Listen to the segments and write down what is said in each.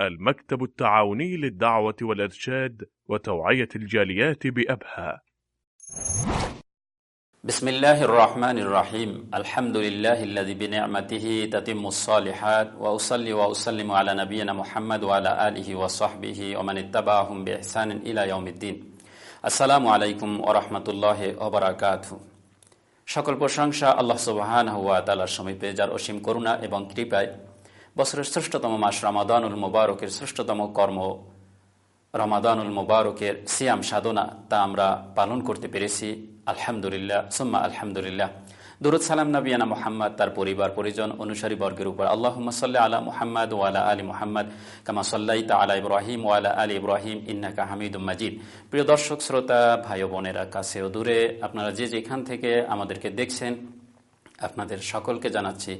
المكتب التعاوني للدعوة والإرشاد وتوعية الجاليات بأبها بسم الله الرحمن الرحيم الحمد لله الذي بنعمته تتم الصالحات وأصلي وأسلم على نبينا محمد وعلى آله وصحبه ومن اتبعهم بإحسان إلى يوم الدين আসসালামু আলাইকুম ওরহমতুল্লাহ ওবরাকাত সকল প্রশংসা আল্লাহ সুবাহান হুয়া তালার সমীপে যার অসীম করুণা এবং কৃপায় বছরের শ্রেষ্ঠতম মাস রমাদানুল মুবারকের শ্রেষ্ঠতম কর্ম। রমাদানুল মুবারকের সিয়াম সাধনা তা আমরা পালন করতে পেরেছি। আলহামদুলিল্লাহ, সুম্মা আলহামদুলিল্লাহ। দুরুদ সালাম নবিয়ানা মোহাম্মদ, তার পরিবার, পরিজন, অনুসারী বর্গের উপর। আল্লাহ সাল্লাহ আলা মোহাম্মদ ওয়ালা আলী মোহাম্মদ, কামা সাল্লাহ আলা ইব্রাহিম ওয়ালা আলী ইব্রাহিম, ইন্নাকা হামিদ মাজিদ। প্রিয় দর্শক, শ্রোতা, ভাই বোনেরা কাছে ও দূরে আপনারা যে যেখান থেকে আমাদেরকে দেখছেন আপনাদের সকলকে জানাচ্ছি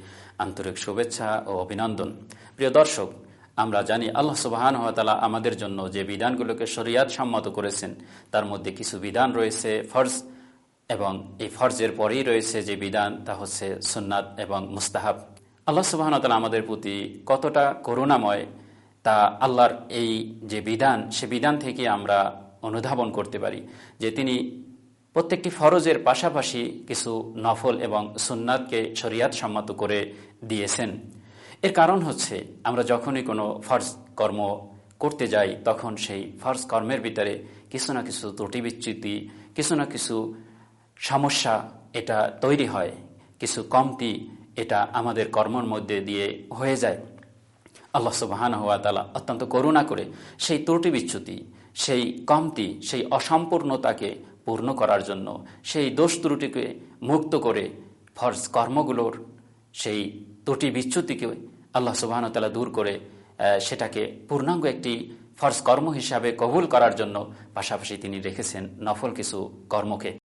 আন্তরিক শুভেচ্ছা ও অভিনন্দন। প্রিয় দর্শক, আমরা জানি আল্লাহ সুবাহান হাতালা আমাদের জন্য যে বিধানগুলোকে শরিয়াত সম্মত করেছেন, তার মধ্যে কিছু বিধান রয়েছে ফর্জ এবং এই ফর্জের পরেই রয়েছে যে বিধান, তা হচ্ছে সুন্নাত এবং মুস্তাহাব। আল্লাহ সুবাহতালা আমাদের প্রতি কতটা করুণাময়, তা আল্লাহর এই যে বিধান, সে বিধান থেকে আমরা অনুধাবন করতে পারি যে তিনি প্রত্যেকটি ফরজের পাশাপাশি কিছু নফল এবং সুন্নাতকে শরিয়াত সম্মত করে দিয়েছেন। এর কারণ হচ্ছে, আমরা যখনই কোনো ফর্জ কর্ম করতে যাই, তখন সেই ফর্জ কর্মের ভিতরে কিছু না কিছু ত্রুটি বিচ্যুতি, কিছু না কিছু সমস্যা এটা তৈরি হয়, কিছু কমতি এটা আমাদের কর্মর মধ্যে দিয়ে হয়ে যায়। আল্লাহ সুবাহান হওয়া তালা অত্যন্ত করুণা করে সেই ত্রুটি বিচ্যুতি, সেই কমতি, সেই অসম্পূর্ণতাকে পূর্ণ করার জন্য সেই দোষ ত্রুটিকে মুক্ত করে ফর্জ কর্মগুলোর সেই ত্রুটি বিচ্যুতিকে আল্লাহ সুবাহন তালা দূর করে সেটাকে পূর্ণাঙ্গ একটি ফর্জ কর্ম হিসাবে কবুল করার জন্য পাশাপাশি তিনি রেখেছেন নফল কিছু কর্মকে।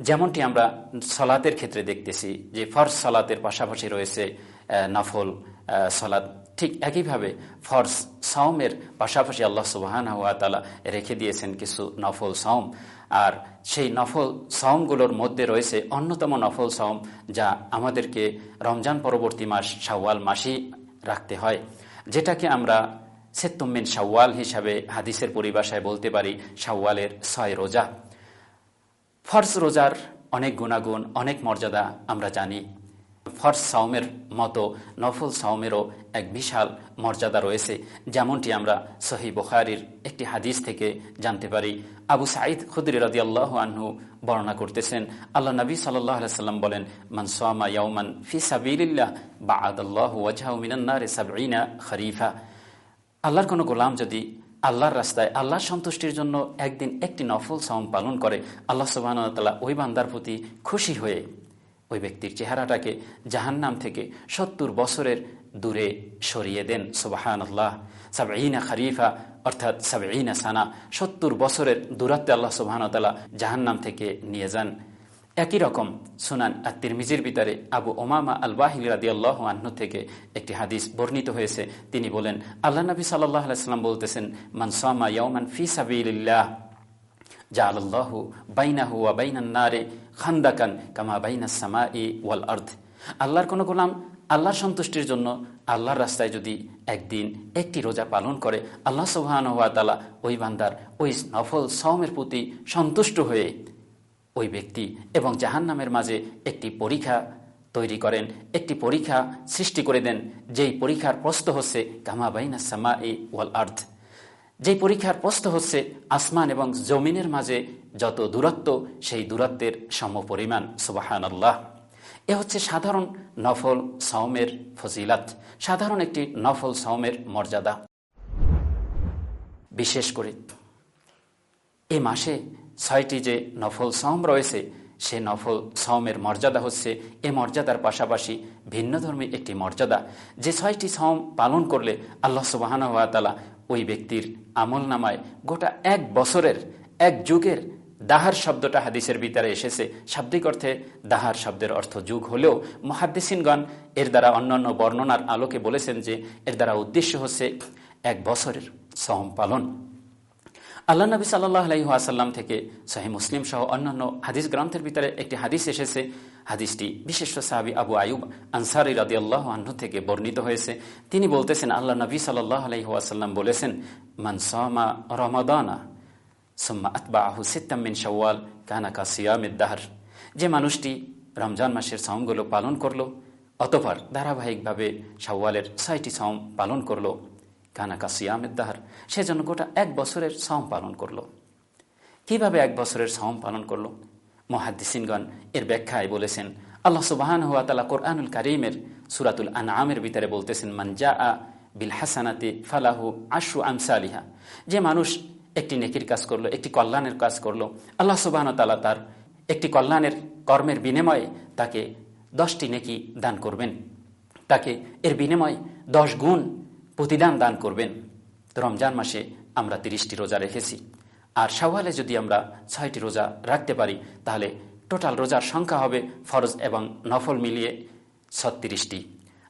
যেমনটি আমরা সলাতের ক্ষেত্রে দেখতেছি যে ফর্জ সলাতের পাশাপাশি রয়েছে নফল সলাদ ঠিক একইভাবে ফর্জ সাওমের পাশাপাশি আল্লাহ সুবাহান হুয়া তালা রেখে দিয়েছেন কিছু নফল সাওম। আর সেই নফল সাওমগুলোর মধ্যে রয়েছে অন্যতম নফল সাওম যা আমাদেরকে রমজান পরবর্তী মাস শাওয়াল মাসই রাখতে হয়। যেটাকে আমরা সেত্তমিন শাওয়াল হিসাবে হাদিসের পরিভাষায় বলতে পারি, শাওয়ালের ছয় রোজা। ফর্জ রোজার অনেক গুণাগুণ, অনেক মর্যাদা আমরা জানি। ফর্জ সাওমের মতো নফল সাওমেরও এক বিশাল মর্যাদা রয়েছে, যেমনটি আমরা সহি বুখারির একটি হাদিস থেকে জানতে পারি। আবু সাঈদ খুদরি রদি আল্লাহ আনহু বর্ণনা করতেছেন, আল্লাহ নবী সাল্লাহ সাল্লাম বলেন মানসোয়ামা ইয়ৌমান ফি সাবিল্লাহ বা আদাল্লাহ ওয়াজাহ মিনান্নারে সাবরিনা খরিফা। আল্লাহর কোনো গোলাম যদি আল্লাহর রাস্তায় আল্লাহর সন্তুষ্টির জন্য একদিন একটি নফল সাওম পালন করে, আল্লাহ সুবাহতাল্লাহ ওই বান্দার প্রতি খুশি হয়ে ওই ব্যক্তির চেহারাটাকে জাহান্নাম থেকে সত্তর বছরের দূরে সরিয়ে দেন সুবাহান আল্লাহ সাবঈনা খারিফা অর্থাৎ সাবঈনা সানা, সত্তর বছরের দূরত্বে আল্লাহ সুবাহানতাল্লাহ জাহান্নাম থেকে নিয়ে যান। একই রকম সুনান আর তিরমিজির ভিতরে আবু ওমামা আল বাহিল রাদি আল্লাহ আহ্ন থেকে একটি হাদিস বর্ণিত হয়েছে। তিনি বলেন, আল্লাহ নবী সাল্লাহ আলাইসাল্লাম বলতেছেন মানসামা ইয়মান ফি সাবিল্লাহ ওয়া বাইনান নারে খান্দাকান বাইনাস সামাই ওয়াল আরদ। আল্লাহর কোনো গোলাম আল্লাহর সন্তুষ্টির জন্য আল্লাহর রাস্তায় যদি একদিন একটি রোজা পালন করে, আল্লাহ সুবহান ওয়া তাআলা ওই বান্দার ওই নফল সওমের প্রতি সন্তুষ্ট হয়ে ওই ব্যক্তি এবং জাহান্নামের মাঝে একটি পরীক্ষা তৈরি করেন, একটি পরীক্ষা সৃষ্টি করে দেন, যেই পরীক্ষার প্রস্ত হচ্ছে কামা বাইনা সামা এ ওয়াল আর্থ যে পরীক্ষার প্রস্ত হচ্ছে, আসমান এবং জমিনের মাঝে যত দূরত্ব, সেই দূরত্বের সম পরিমাণ সুবাহান আল্লাহ এ হচ্ছে সাধারণ নফল সওমের ফজিলাত, সাধারণ একটি নফল সওমের মর্যাদা। বিশেষ করে, এ মাসে ছয়টি যে নফল সওম রয়েছে, সে নফল সওমের মর্যাদা হচ্ছে, এ মর্যাদার পাশাপাশি ভিন্ন ধর্মী একটি মর্যাদা। যে ছয়টি সওম পালন করলে আল্লাহ সুবাহানুয়াতালা ওই ব্যক্তির আমল নামায় গোটা এক বছরের, এক যুগের দাহার শব্দটা হাদিসের ভিতরে এসেছে। শাব্দিক অর্থে দাহার শব্দের অর্থ যুগ হলেও মহাদ্দেশিনগণ এর দ্বারা অন্যান্য বর্ণনার আলোকে বলেছেন যে এর দ্বারা উদ্দেশ্য হচ্ছে এক বছরের সম পালন। আল্লাহ নবী সাল্লাহ আলহিহাসাল্লাম থেকে সাহি মুসলিম সহ অন্যান্য হাদিস গ্রন্থের ভিতরে একটি হাদিস এসেছে। হাদিসটি বিশেষ সাহাবি আবু আয়ুব আনসারি রাদি আল্লাহ আহ্ন থেকে বর্ণিত হয়েছে। তিনি বলতেছেন, আল্লাহ নবী সাল্লাহ আলহিহাসাল্লাম বলেছেন মানসমা রমাদানা, সুম্মা আতবা আহু সিত্তামিন সওয়াল কানা কাসিয়ামিদ্দাহার যে মানুষটি রমজান মাসের সাউমগুলো পালন করল, অতপর ধারাবাহিকভাবে সাওয়ালের ছয়টি সাওম পালন করল। কানা কাসিয়ামের দাহার। সেজন্য গোটা এক বছরের সাওম পালন করল। কীভাবে এক বছরের সাওম পালন করল? মহাদ্দিসিনগণ এর ব্যাখ্যায় বলেছেন, আল্লাহ সুবাহান হুয়া তালা কোরআনুল করিমের সুরাতুল আনআমের ভিতরে বলতেছেন মানজা আ বিল হাসানাতে ফালাহু আশু আমসালিহা। যে মানুষ একটি নেকির কাজ করল, একটি কল্যাণের কাজ করল, আল্লাহ সুবাহন তালা তার একটি কল্যাণের কর্মের বিনিময়ে তাকে দশটি নেকি দান করবেন। তাকে এর বিনিময়ে দশ গুণ প্রতিদান দান করবেন। তো রমজান মাসে আমরা তিরিশটি রোজা রেখেছি। আর সওয়ালে যদি আমরা ছয়টি রোজা রাখতে পারি, তাহলে টোটাল রোজার সংখ্যা হবে ফরজ এবং নফল মিলিয়ে ছত্রিশটি।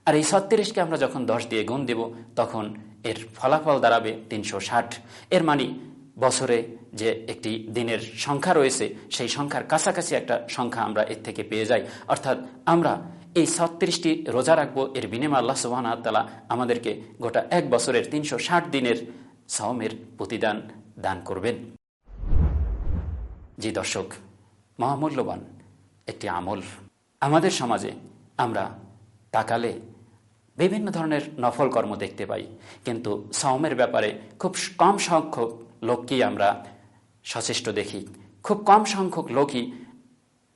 আর এই ছত্রিশকে আমরা যখন দশ দিয়ে গুণ দেব, তখন এর ফলাফল দাঁড়াবে তিনশো ষাট। এর মানে বছরে যে একটি দিনের সংখ্যা রয়েছে, সেই সংখ্যার কাছাকাছি একটা সংখ্যা আমরা এর থেকে পেয়ে যাই। অর্থাৎ আমরা এই ছত্রিশটি রোজা রাখব এর বিনিময় আল্লাহ সুবাহতালা আমাদেরকে গোটা এক বছরের তিনশো ষাট দিনের সাওমের প্রতিদান দান করবেন। জি দর্শক, মহামূল্যবান একটি আমল। আমাদের সমাজে আমরা তাকালে বিভিন্ন ধরনের নফল কর্ম দেখতে পাই, কিন্তু সাওমের ব্যাপারে খুব কম সংখ্যক লোককেই আমরা সচেষ্ট দেখি। খুব কম সংখ্যক লোকই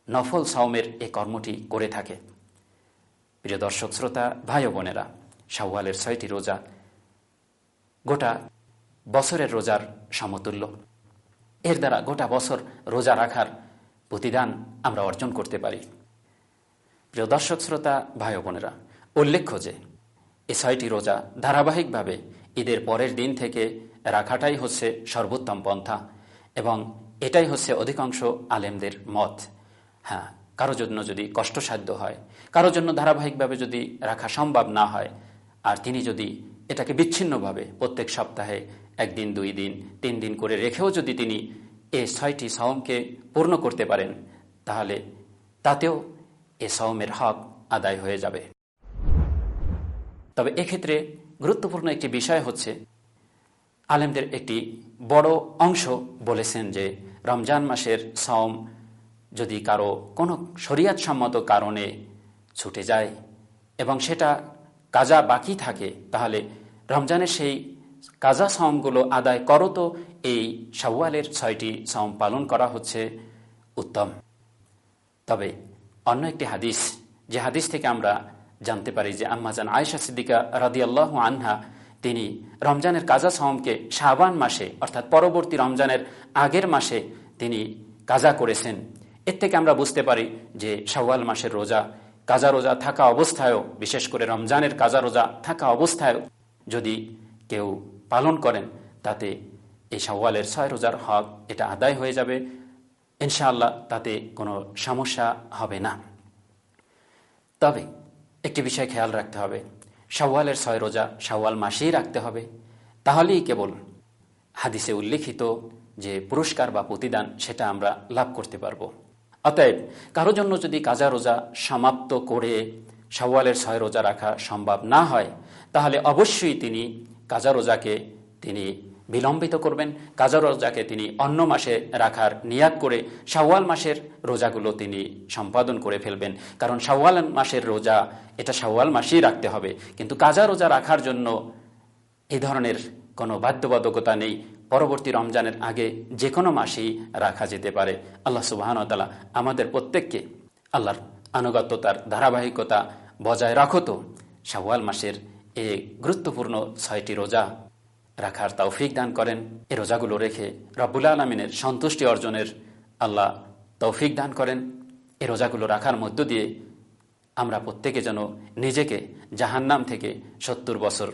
নফল সাওমের এই কর্মটি করে থাকে। প্রিয় দর্শক, শ্রোতা, ভাই বোনেরা, শাওয়ালের ছয়টি রোজা গোটা বছরের রোজার সমতুল্য। এর দ্বারা গোটা বছর রোজা রাখার প্রতিদান আমরা অর্জন করতে পারি। প্রিয় দর্শক, শ্রোতা, ভাই বোনেরা, উল্লেখ্য যে এ ছয়টি রোজা ধারাবাহিকভাবে ঈদের পরের দিন থেকে রাখাটাই হচ্ছে সর্বোত্তম পন্থা এবং এটাই হচ্ছে অধিকাংশ আলেমদের মত। হ্যাঁ কারও জন্য যদি কষ্টসাধ্য হয়, কারও জন্য ধারাবাহিকভাবে যদি রাখা সম্ভব না হয়, আর তিনি যদি এটাকে বিচ্ছিন্নভাবে প্রত্যেক সপ্তাহে একদিন, দুই দিন, তিন দিন করে রেখেও যদি তিনি এ ছয়টি সওমকে পূর্ণ করতে পারেন, তাহলে তাতেও এ সওমের হক আদায় হয়ে যাবে। তবে এক্ষেত্রে গুরুত্বপূর্ণ একটি বিষয় হচ্ছে, আলেমদের একটি বড় অংশ বলেছেন যে রমজান মাসের সওম যদি কারও কোনো শরিয়াতসম্মত কারণে ছুটে যায় এবং সেটা কাজা বাকি থাকে, তাহলে রমজানের সেই কাজা সওমগুলো আদায় করো তো। এই শাওয়ালের ছয়টি সওম পালন করা হচ্ছে উত্তম। তবে অন্য একটি হাদিস, যে হাদিস থেকে আমরা জানতে পারি যে আম্মাজান আয়সা সিদ্দিকা রাদিয়াল্লাহ আনহা, তিনি রমজানের কাজা সওমকে শাহবান মাসে, অর্থাৎ পরবর্তী রমজানের আগের মাসে তিনি কাজা করেছেন। এর থেকে আমরা বুঝতে পারি যে শাওয়াল মাসের রোজা, কাজা রোজা থাকা অবস্থায়ও, বিশেষ করে রমজানের কাজা রোজা থাকা অবস্থায়ও যদি কেউ পালন করেন, তাতে এই শাওয়ালের ছয় রোজার হক, এটা আদায় হয়ে যাবে। ইনশাআল্লাহ তাতে কোনো সমস্যা হবে না। তবে একটি বিষয় খেয়াল রাখতে হবে, শাওয়ালের ছয় রোজা শাওয়াল মাসেই রাখতে হবে। তাহলেই কেবল হাদিসে উল্লেখিত যে পুরস্কার বা প্রতিদান, সেটা আমরা লাভ করতে পারব। অতএব কারও জন্য যদি কাজা রোজা সমাপ্ত করে শাওয়ালের ছয় রোজা রাখা সম্ভব না হয়, তাহলে অবশ্যই তিনি কাজা রোজাকে তিনি বিলম্বিত করবেন। কাজা রোজাকে তিনি অন্য মাসে রাখার নিয়াদ করে শাওয়াল মাসের রোজাগুলো তিনি সম্পাদন করে ফেলবেন। কারণ শাওয়াল মাসের রোজা, এটা শাওয়াল মাসেই রাখতে হবে। কিন্তু কাজা রোজা রাখার জন্য এ ধরনের কোনো বাধ্যবাধকতা নেই। পরবর্তী রমজানের আগে যে কোনো মাসেই রাখা যেতে পারে। আল্লাহ সুবাহনতালা আমাদের প্রত্যেককে আল্লাহর আনুগত্যতার ধারাবাহিকতা বজায় রাখো তো। শাওয়াল মাসের এ গুরুত্বপূর্ণ ছয়টি রোজা রাখার তৌফিক দান করেন। এই রোজাগুলো রেখে রব্বুল আলমিনের সন্তুষ্টি অর্জনের আল্লাহ তৌফিক দান করেন। এ রোজাগুলো রাখার মধ্য দিয়ে আমরা প্রত্যেকে যেন নিজেকে জাহান্নাম থেকে সত্তর বছর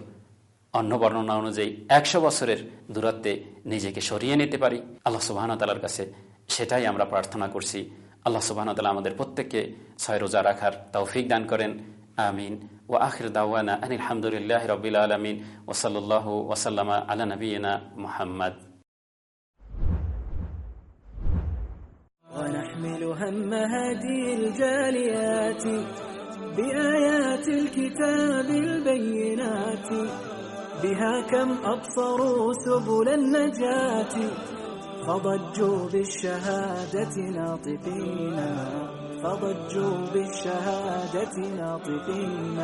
অন্য বর্ণনা অনুযায়ী একশো বছরের দূরত্বে নিজেকে সরিয়ে নিতে পারি। আল্লাহ সুবাহতালার কাছে সেটাই আমরা প্রার্থনা করছি। আল্লাহ সুবাহতালা আমাদের প্রত্যেককে ছয় রোজা রাখার তৌফিক দান করেন। আমিন। ও আখির দাওয়ানা আনিলহামদুলিল্লাহ রবিল আলমিন। ও ওসল্লাহ ওসাল্লামা আল্লা নবীনা মোহাম্মদ। ونحمل هم هذه الجاليات بآيات الكتاب البينات بها كم أبصروا سبل النجاة فضجوا بالشهادة ناطقين فضجوا بالشهادة ناطقين